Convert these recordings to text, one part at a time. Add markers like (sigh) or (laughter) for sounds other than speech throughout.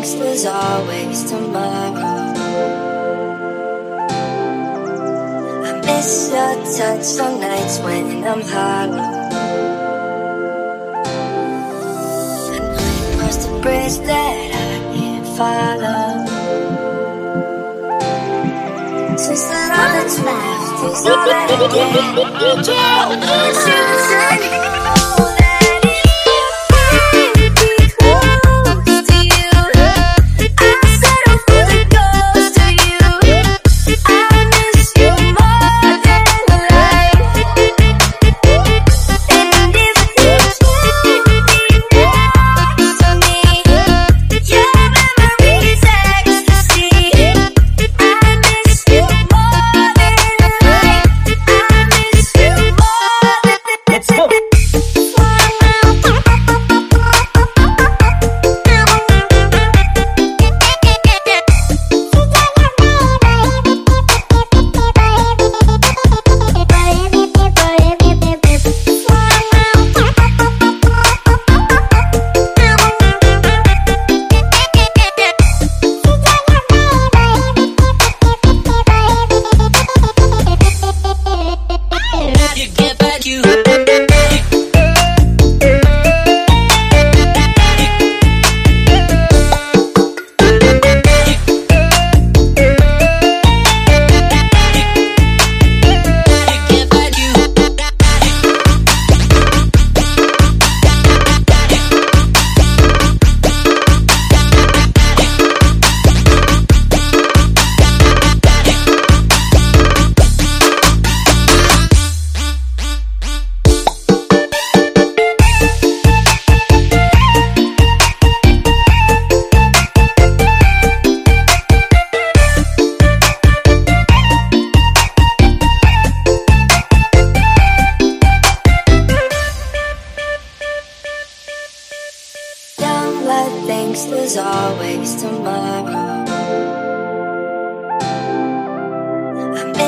thinks there's always tomorrow. I miss your touch on nights when I'm hollow. I you crossed bridge that I can't follow. Since the love that's left is all that I (laughs) get.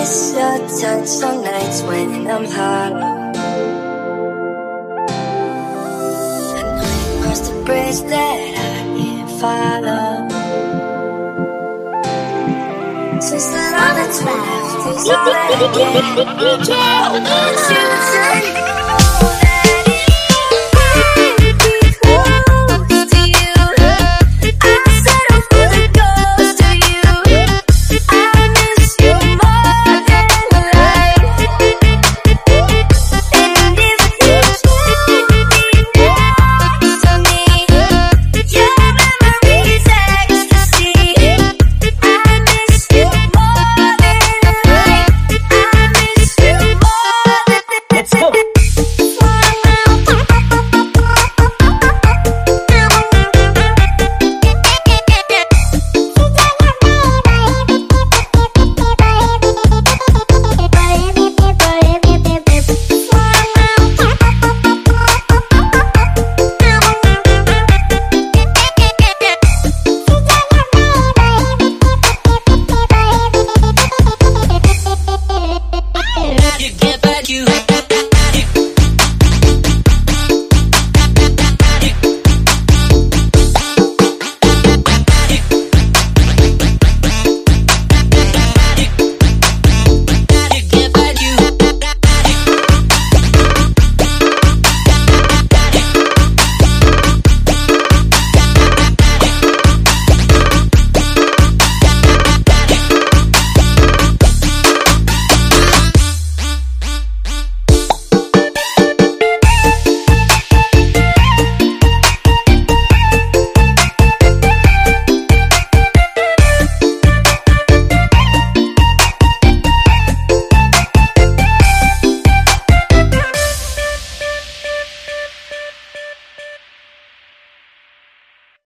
Miss your touch on nights when I'm hollow. I know you crossed bridge that I can't follow. Since the love that's left is all I get. I should have